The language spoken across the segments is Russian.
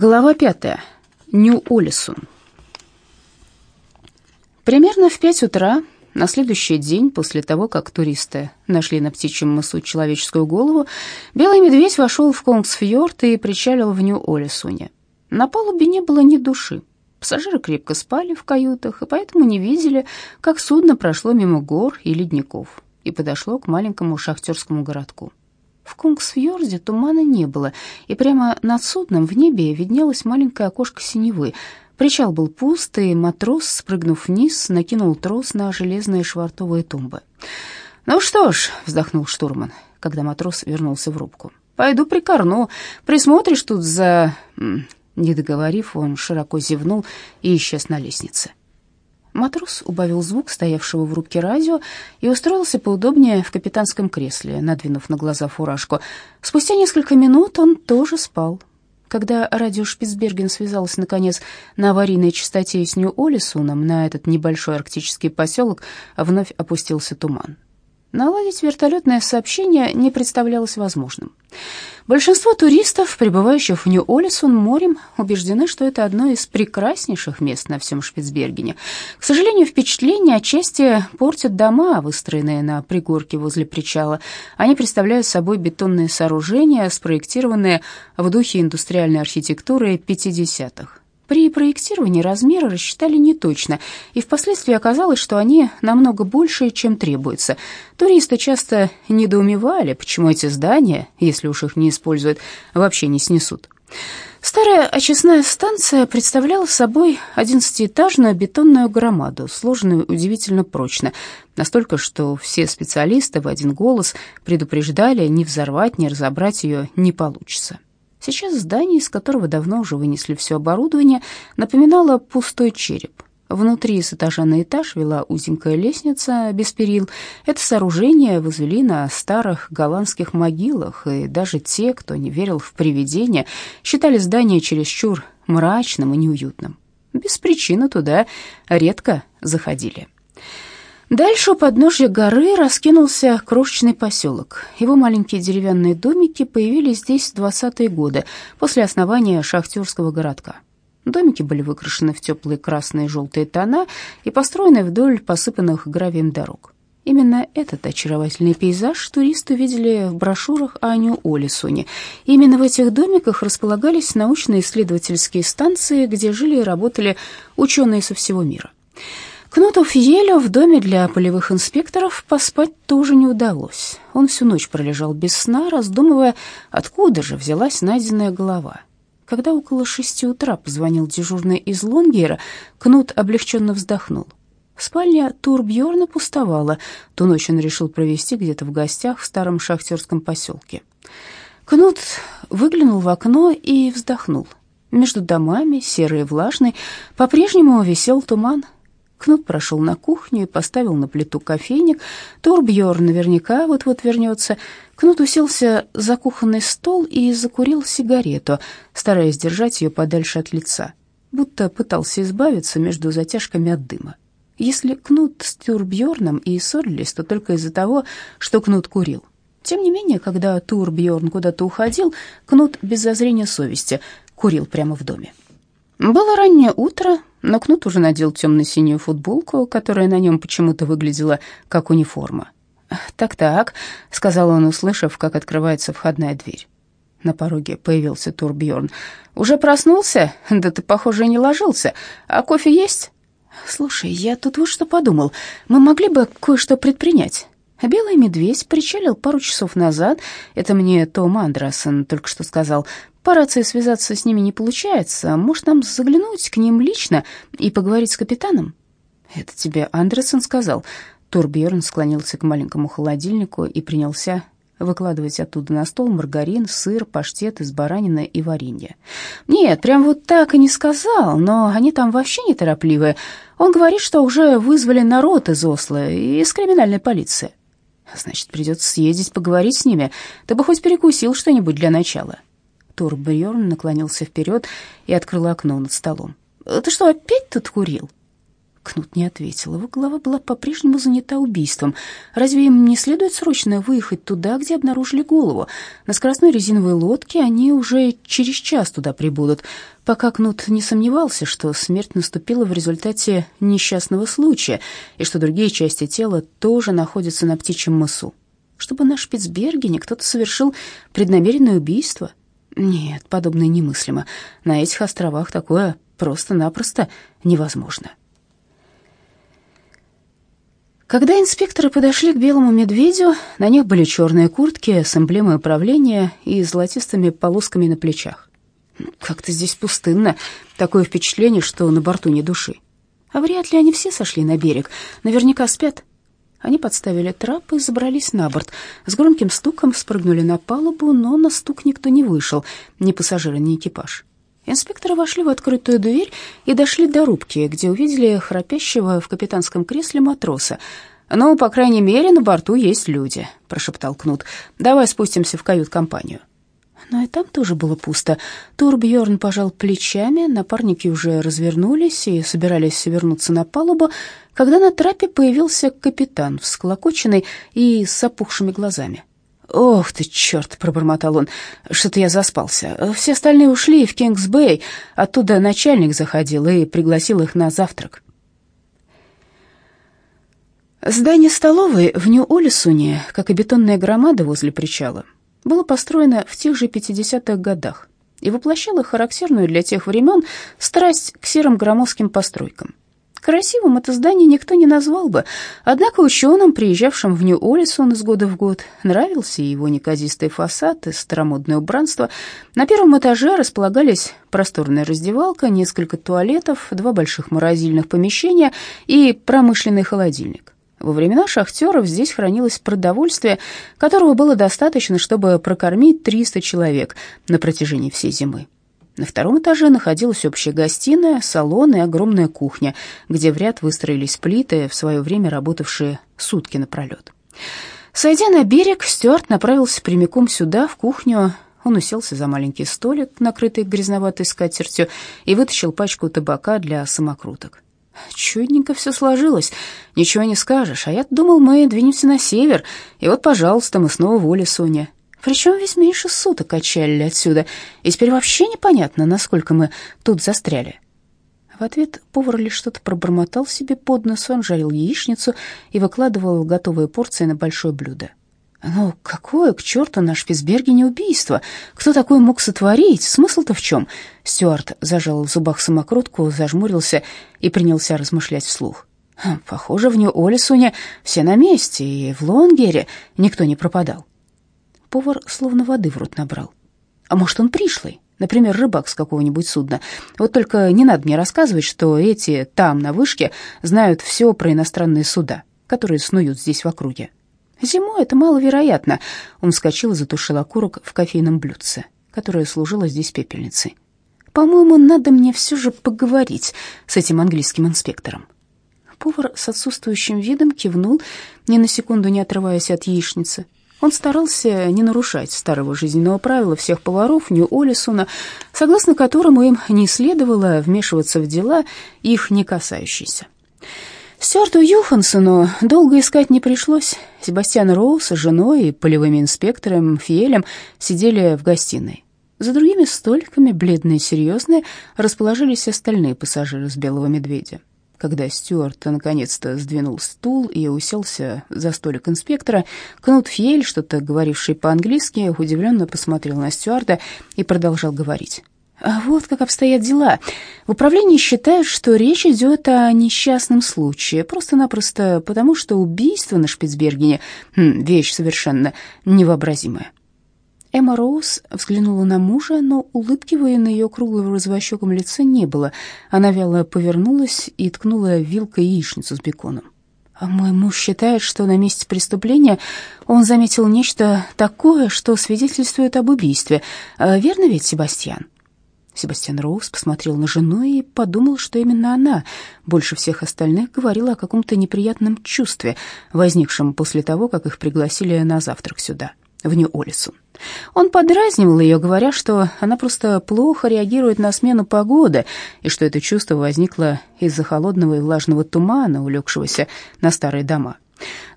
Глава пятая. Нью-Олисон. Примерно в пять утра на следующий день после того, как туристы нашли на птичьем мысу человеческую голову, белый медведь вошел в Конгсфьорд и причалил в Нью-Олисуне. На палубе не было ни души. Пассажиры крепко спали в каютах и поэтому не видели, как судно прошло мимо гор и ледников и подошло к маленькому шахтерскому городку. В Кунгсфьорде тумана не было, и прямо над судном в небе виднелось маленькое окошко синевы. Причал был пуст, и матрос, спрыгнув вниз, накинул трос на железные швартовые тумбы. «Ну что ж», — вздохнул штурман, когда матрос вернулся в рубку, — «пойду прикорну, присмотришь тут за...» Не договорив, он широко зевнул и исчез на лестнице. Матрос убавил звук стоявшего в рубке радио и устроился поудобнее в капитанском кресле, надвинув на глаза фуражку. Спустя несколько минут он тоже спал. Когда радио Шпицберген связалось, наконец, на аварийной частоте с Нью-Олисуном, на этот небольшой арктический поселок вновь опустился туман. Наладить вертолетное сообщение не представлялось возможным. Большинство туристов, прибывающих в Нью-Олисон морем, убеждены, что это одно из прекраснейших мест на всем Шпицбергене. К сожалению, впечатление отчасти портят дома, выстроенные на пригорке возле причала. Они представляют собой бетонные сооружения, спроектированные в духе индустриальной архитектуры 50-х. При проектировании размеры рассчитали неточно, и впоследствии оказалось, что они намного больше, чем требуется. Туристы часто недоумевали, почему эти здания, если уж их не используют, вообще не снесут. Старая очистная станция представляла собой одиннадцатиэтажную бетонную громаду, сложенную удивительно прочно, настолько, что все специалисты в один голос предупреждали, ни взорвать, ни разобрать ее не получится. Сейчас здание, из которого давно уже вынесли все оборудование, напоминало пустой череп. Внутри с этажа на этаж вела узенькая лестница без перил. Это сооружение возвели на старых голландских могилах, и даже те, кто не верил в привидения, считали здание чересчур мрачным и неуютным. Без причины туда редко заходили. Дальше у подножья горы раскинулся крошечный поселок. Его маленькие деревянные домики появились здесь в 20-е годы, после основания шахтерского городка. Домики были выкрашены в теплые красные и желтые тона и построены вдоль посыпанных гравием дорог. Именно этот очаровательный пейзаж туристы видели в брошюрах о Нью-Олисоне. Именно в этих домиках располагались научно-исследовательские станции, где жили и работали ученые со всего мира. Кнуту Фьелю в доме для полевых инспекторов поспать тоже не удалось. Он всю ночь пролежал без сна, раздумывая, откуда же взялась найденная голова. Когда около шести утра позвонил дежурный из Лонгера, Кнут облегченно вздохнул. Спальня Турбьорна пустовала. Ту ночь он решил провести где-то в гостях в старом шахтерском поселке. Кнут выглянул в окно и вздохнул. Между домами, серый и влажный, по-прежнему висел туман — Кнут прошел на кухню и поставил на плиту кофейник. Турбьер наверняка вот-вот вернется. Кнут уселся за кухонный стол и закурил сигарету, стараясь держать ее подальше от лица, будто пытался избавиться между затяжками от дыма. Если Кнут с Турбьерном и ссорились, то только из-за того, что Кнут курил. Тем не менее, когда Турбьерн куда-то уходил, Кнут без зазрения совести курил прямо в доме. Было раннее утро, но Кнут уже надел темно-синюю футболку, которая на нем почему-то выглядела как униформа. «Так-так», — сказал он, услышав, как открывается входная дверь. На пороге появился Турбьорн. «Уже проснулся? Да ты, похоже, не ложился. А кофе есть?» «Слушай, я тут вот что подумал. Мы могли бы кое-что предпринять. Белый медведь причалил пару часов назад. Это мне Том Андерсон только что сказал. По рации связаться с ними не получается. Может, нам заглянуть к ним лично и поговорить с капитаном? Это тебе Андерсон сказал. Турбьерн склонился к маленькому холодильнику и принялся выкладывать оттуда на стол маргарин, сыр, паштет из баранины и варенья. Нет, прям вот так и не сказал, но они там вообще неторопливые. Он говорит, что уже вызвали народ из Осло и из криминальной полиции. Значит, придется съездить поговорить с ними. Ты бы хоть перекусил что-нибудь для начала. Тур наклонился вперед и открыл окно над столом. Ты что, опять тут курил? Кнут не ответил. Его голова была по-прежнему занята убийством. Разве им не следует срочно выехать туда, где обнаружили голову? На скоростной резиновой лодке они уже через час туда прибудут. Пока Кнут не сомневался, что смерть наступила в результате несчастного случая и что другие части тела тоже находятся на птичьем мысу. Чтобы на Шпицбергене кто-то совершил преднамеренное убийство? Нет, подобное немыслимо. На этих островах такое просто-напросто невозможно. Когда инспекторы подошли к белому медведю, на них были черные куртки с эмблемой управления и золотистыми полосками на плечах. Как-то здесь пустынно, такое впечатление, что на борту ни души. А вряд ли они все сошли на берег, наверняка спят. Они подставили трап и забрались на борт. С громким стуком спрыгнули на палубу, но на стук никто не вышел, ни пассажиры, ни экипаж. Инспекторы вошли в открытую дверь и дошли до рубки, где увидели храпящего в капитанском кресле матроса. «Ну, по крайней мере, на борту есть люди», — прошептал Кнут. «Давай спустимся в кают-компанию». Но и там тоже было пусто. Турбьерн пожал плечами, напарники уже развернулись и собирались вернуться на палубу, когда на трапе появился капитан, всклокоченный и с опухшими глазами. «Ох ты, черт!» — пробормотал он. «Что-то я заспался. Все остальные ушли в Кингс-Бэй. Оттуда начальник заходил и пригласил их на завтрак». Здание столовой в Нью-Олесуне, как и бетонная громада возле причала, было построено в тех же 50-х годах и воплощало характерную для тех времен страсть к серым громоздким постройкам. Красивым это здание никто не назвал бы, однако ученым, приезжавшим в Нью-Олисон из года в год, нравился его неказистый фасад и старомодное убранство. На первом этаже располагались просторная раздевалка, несколько туалетов, два больших морозильных помещения и промышленный холодильник. Во времена шахтеров здесь хранилось продовольствие, которого было достаточно, чтобы прокормить 300 человек на протяжении всей зимы. На втором этаже находилась общая гостиная, салон и огромная кухня, где в ряд выстроились плиты, в свое время работавшие сутки напролет. Сойдя на берег, Стюарт направился прямиком сюда, в кухню. Он уселся за маленький столик, накрытый грязноватой скатертью, и вытащил пачку табака для самокруток. Чудненько все сложилось, ничего не скажешь. А я думал, мы двинемся на север, и вот, пожалуйста, мы снова в Олесуне. Причем ведь меньше суток отчалили отсюда, и теперь вообще непонятно, насколько мы тут застряли. В ответ повар лишь что-то пробормотал себе под нос, он жарил яичницу и выкладывал готовые порции на большое блюдо. «Ну, какое к черту на Шпицбергене убийство? Кто такое мог сотворить? Смысл-то в чем?» Стюарт зажал в зубах самокрутку, зажмурился и принялся размышлять вслух. «Хм, «Похоже, в Нью-Олесуне все на месте, и в Лонгере никто не пропадал. Повар словно воды в рот набрал. А может, он пришлый? Например, рыбак с какого-нибудь судна. Вот только не надо мне рассказывать, что эти там, на вышке, знают все про иностранные суда, которые снуют здесь в округе. Зимой это маловероятно. Он вскочил и затушил окурок в кофейном блюдце, которое служило здесь пепельницей. По-моему, надо мне все же поговорить с этим английским инспектором. Повар с отсутствующим видом кивнул, ни на секунду не отрываясь от яичницы, он старался не нарушать старого жизненного правила всех поваров Нью-Олисона, согласно которому им не следовало вмешиваться в дела, их не касающиеся. Стюарту Юхансону долго искать не пришлось. Себастьян Роуз с женой и полевыми инспектором Фиелем сидели в гостиной. За другими столиками, бледные и серьезные, расположились остальные пассажиры с «Белого медведя». Когда Стюарт наконец-то сдвинул стул и уселся за столик инспектора, Кнут Фьель, что-то говоривший по-английски, удивленно посмотрел на Стюарда и продолжал говорить. А вот как обстоят дела. В управлении считают, что речь идет о несчастном случае, просто-напросто потому, что убийство на Шпицбергене хм, — вещь совершенно невообразимая. Эмма Роуз взглянула на мужа, но улыбки на ее круглом развощеком лице не было. Она вяло повернулась и ткнула вилкой яичницу с беконом. А мой муж считает, что на месте преступления он заметил нечто такое, что свидетельствует об убийстве. А верно ведь, Себастьян? Себастьян Роуз посмотрел на жену и подумал, что именно она больше всех остальных говорила о каком-то неприятном чувстве, возникшем после того, как их пригласили на завтрак сюда. в Нью-Олисон. Он подразнивал ее, говоря, что она просто плохо реагирует на смену погоды, и что это чувство возникло из-за холодного и влажного тумана, улегшегося на старые дома.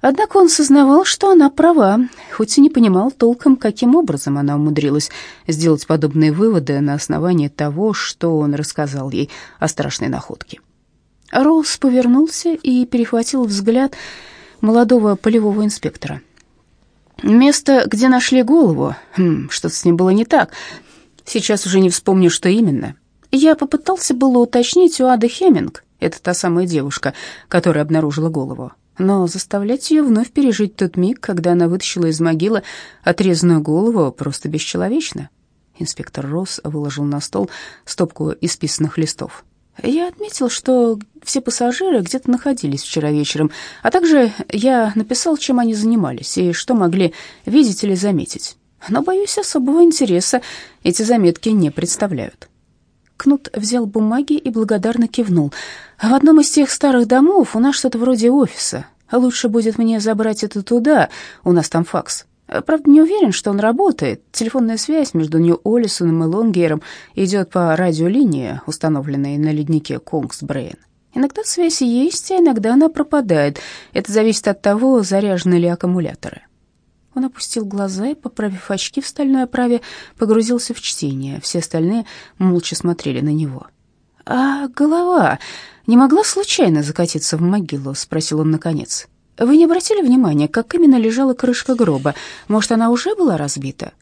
Однако он сознавал, что она права, хоть и не понимал толком, каким образом она умудрилась сделать подобные выводы на основании того, что он рассказал ей о страшной находке. Роуз повернулся и перехватил взгляд молодого полевого инспектора. Место, где нашли голову, хм, что-то с ним было не так. Сейчас уже не вспомню, что именно. Я попытался было уточнить у Ады Хеминг, это та самая девушка, которая обнаружила голову. Но заставлять ее вновь пережить тот миг, когда она вытащила из могилы отрезанную голову, просто бесчеловечно. Инспектор Росс выложил на стол стопку исписанных листов. Я отметил, что все пассажиры где-то находились вчера вечером, а также я написал, чем они занимались и что могли видеть или заметить. Но, боюсь, особого интереса эти заметки не представляют. Кнут взял бумаги и благодарно кивнул. «В одном из тех старых домов у нас что-то вроде офиса. Лучше будет мне забрать это туда, у нас там факс. Правда, не уверен, что он работает. Телефонная связь между Нью-Олисоном и Лонгейром идет по радиолинии, установленной на леднике Конгсбрейн. Иногда связь есть, а иногда она пропадает. Это зависит от того, заряжены ли аккумуляторы. Он опустил глаза и, поправив очки в стальной оправе, погрузился в чтение. Все остальные молча смотрели на него. «А голова не могла случайно закатиться в могилу?» — спросил он наконец. Вы не обратили внимания, как именно лежала крышка гроба? Может, она уже была разбита?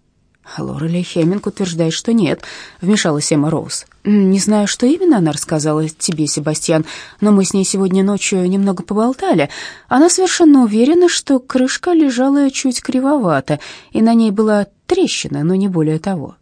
Лорели Хеминг утверждает, что нет, вмешалась Эмма Роуз. Не знаю, что именно она рассказала тебе, Себастьян, но мы с ней сегодня ночью немного поболтали. Она совершенно уверена, что крышка лежала чуть кривовато, и на ней была трещина, но не более того.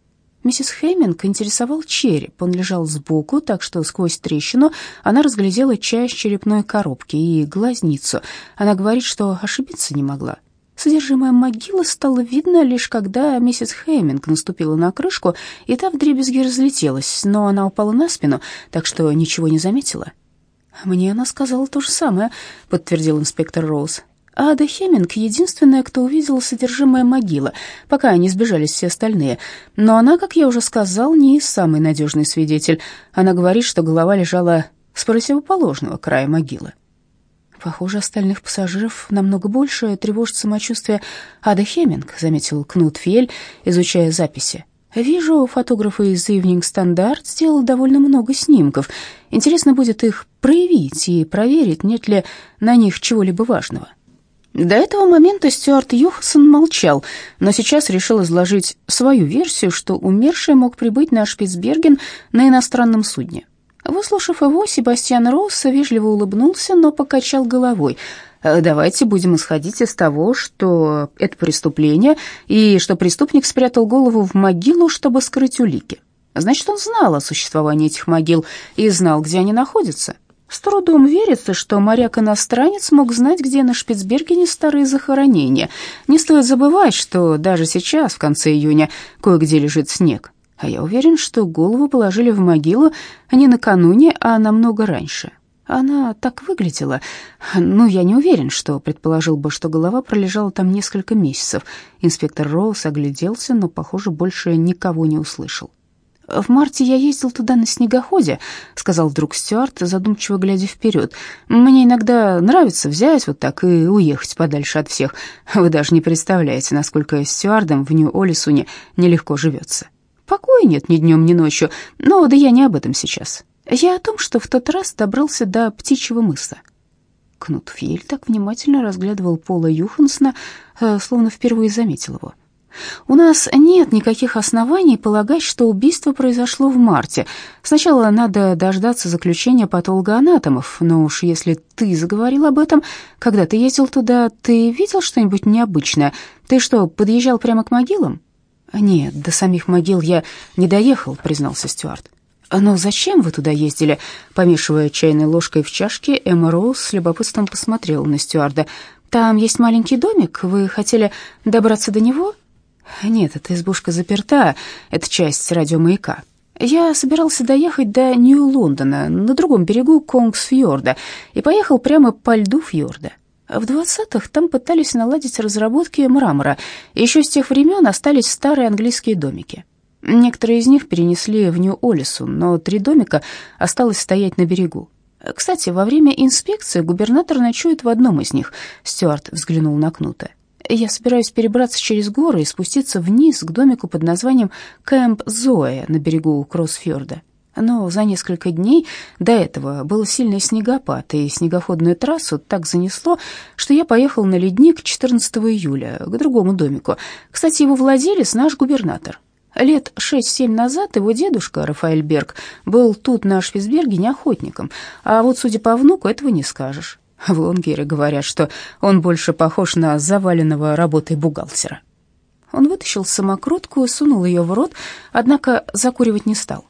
Миссис Хэмминг интересовал череп. Он лежал сбоку, так что сквозь трещину она разглядела часть черепной коробки и глазницу. Она говорит, что ошибиться не могла. Содержимое могилы стало видно лишь когда миссис Хэмминг наступила на крышку, и та вдребезги разлетелась, но она упала на спину, так что ничего не заметила. «Мне она сказала то же самое», — подтвердил инспектор Роуз. Ада Хеминг — единственная, кто увидел содержимое могилы, пока не сбежались все остальные. Но она, как я уже сказал, не самый надежный свидетель. Она говорит, что голова лежала с противоположного края могилы. Похоже, остальных пассажиров намного больше тревожит самочувствие Ада Хеминг, заметил Кнут Фель, изучая записи. Вижу, фотограф из Evening Standard сделал довольно много снимков. Интересно будет их проявить и проверить, нет ли на них чего-либо важного. До этого момента Стюарт Юхасон молчал, но сейчас решил изложить свою версию, что умерший мог прибыть на Шпицберген на иностранном судне. Выслушав его, Себастьян Росс вежливо улыбнулся, но покачал головой. «Э, «Давайте будем исходить из того, что это преступление, и что преступник спрятал голову в могилу, чтобы скрыть улики. Значит, он знал о существовании этих могил и знал, где они находятся». С трудом верится, что моряк-иностранец мог знать, где на Шпицбергене старые захоронения. Не стоит забывать, что даже сейчас, в конце июня, кое-где лежит снег. А я уверен, что голову положили в могилу не накануне, а намного раньше. Она так выглядела. Ну, я не уверен, что предположил бы, что голова пролежала там несколько месяцев. Инспектор Роуз огляделся, но, похоже, больше никого не услышал. «В марте я ездил туда на снегоходе», — сказал вдруг Стюарт, задумчиво глядя вперед. «Мне иногда нравится взять вот так и уехать подальше от всех. Вы даже не представляете, насколько стюардам в Нью-Олисуне нелегко живется. Покоя нет ни днем, ни ночью, но да я не об этом сейчас. Я о том, что в тот раз добрался до птичьего мыса». Кнут Фьель так внимательно разглядывал Пола Юхансона, э, словно впервые заметил его. У нас нет никаких оснований полагать, что убийство произошло в марте. Сначала надо дождаться заключения патологоанатомов, но уж если ты заговорил об этом, когда ты ездил туда, ты видел что-нибудь необычное? Ты что, подъезжал прямо к могилам? Нет, до самих могил я не доехал, признался Стюарт. «Но зачем вы туда ездили?» Помешивая чайной ложкой в чашке, Эмма Роуз с любопытством посмотрела на стюарда. «Там есть маленький домик. Вы хотели добраться до него?» Нет, эта избушка заперта, это часть радиомаяка. Я собирался доехать до Нью-Лондона, на другом берегу Конгс-фьорда, и поехал прямо по льду фьорда. В 20-х там пытались наладить разработки мрамора. Еще с тех времен остались старые английские домики. Некоторые из них перенесли в Нью-Олису, но три домика осталось стоять на берегу. Кстати, во время инспекции губернатор ночует в одном из них. Стюарт взглянул на Кнута. Я собираюсь перебраться через горы и спуститься вниз к домику под названием Кэмп Зоя на берегу Кроссфьорда. Но за несколько дней до этого был сильный снегопад, и снегоходную трассу так занесло, что я поехал на ледник 14 июля к другому домику. Кстати, его владелец наш губернатор. Лет шесть-семь назад его дедушка, Рафаэль Берг, был тут, на Шпицбергене, охотником, а вот, судя по внуку, этого не скажешь. В Лонгере говорят, что он больше похож на заваленного работой бухгалтера. Он вытащил самокрутку сунул ее в рот, однако закуривать не стал.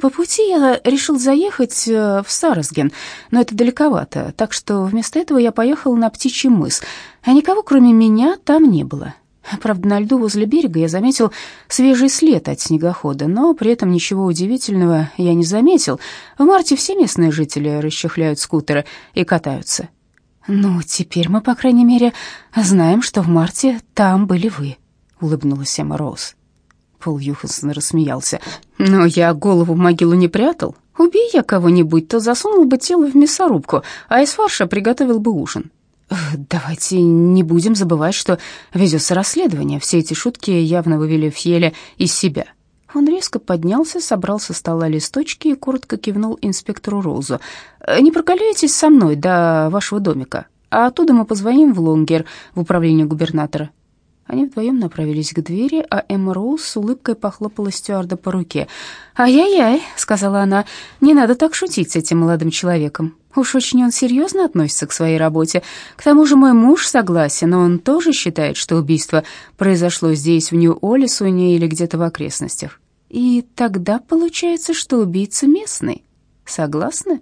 По пути я решил заехать э, в Сарасген, но это далековато, так что вместо этого я поехал на Птичий мыс, а никого, кроме меня, там не было. Правда, на льду возле берега я заметил свежий след от снегохода, но при этом ничего удивительного я не заметил. В марте все местные жители расчехляют скутеры и катаются. «Ну, теперь мы, по крайней мере, знаем, что в марте там были вы», — улыбнулась Эмма Роуз. Пол Юхансон рассмеялся. «Но я голову в могилу не прятал. Убей я кого-нибудь, то засунул бы тело в мясорубку, а из фарша приготовил бы ужин. Давайте не будем забывать, что ведется расследование. Все эти шутки явно вывели Фьеля из себя. Он резко поднялся, собрал со стола листочки и коротко кивнул инспектору Розу. «Не прокаляйтесь со мной до вашего домика, а оттуда мы позвоним в Лонгер, в управление губернатора. Они вдвоем направились к двери, а Эмма Роуз с улыбкой похлопала стюарда по руке. «Ай-яй-яй», — сказала она, — «не надо так шутить с этим молодым человеком. Уж очень он серьезно относится к своей работе. К тому же мой муж согласен, но он тоже считает, что убийство произошло здесь, в Нью-Олесуне или где-то в окрестностях. И тогда получается, что убийца местный. Согласны?»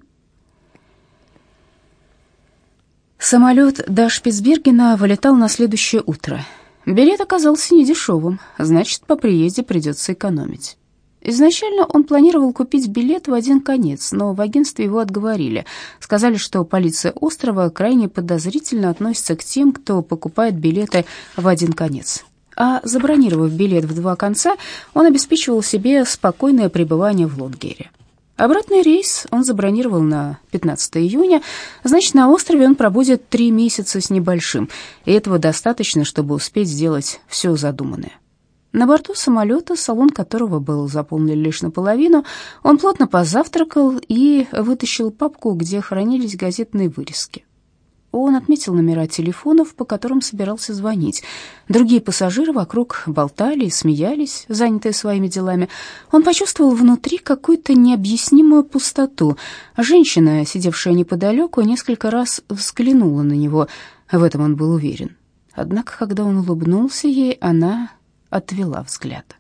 Самолет до Шпицбергена вылетал на следующее утро — Билет оказался недешевым, значит, по приезде придется экономить. Изначально он планировал купить билет в один конец, но в агентстве его отговорили. Сказали, что полиция острова крайне подозрительно относится к тем, кто покупает билеты в один конец. А забронировав билет в два конца, он обеспечивал себе спокойное пребывание в Лонгере. Обратный рейс он забронировал на 15 июня, значит, на острове он пробудет три месяца с небольшим, и этого достаточно, чтобы успеть сделать все задуманное. На борту самолета, салон которого был заполнен лишь наполовину, он плотно позавтракал и вытащил папку, где хранились газетные вырезки. Он отметил номера телефонов, по которым собирался звонить. Другие пассажиры вокруг болтали и смеялись, занятые своими делами. Он почувствовал внутри какую-то необъяснимую пустоту. Женщина, сидевшая неподалеку, несколько раз взглянула на него. В этом он был уверен. Однако, когда он улыбнулся ей, она отвела взгляд.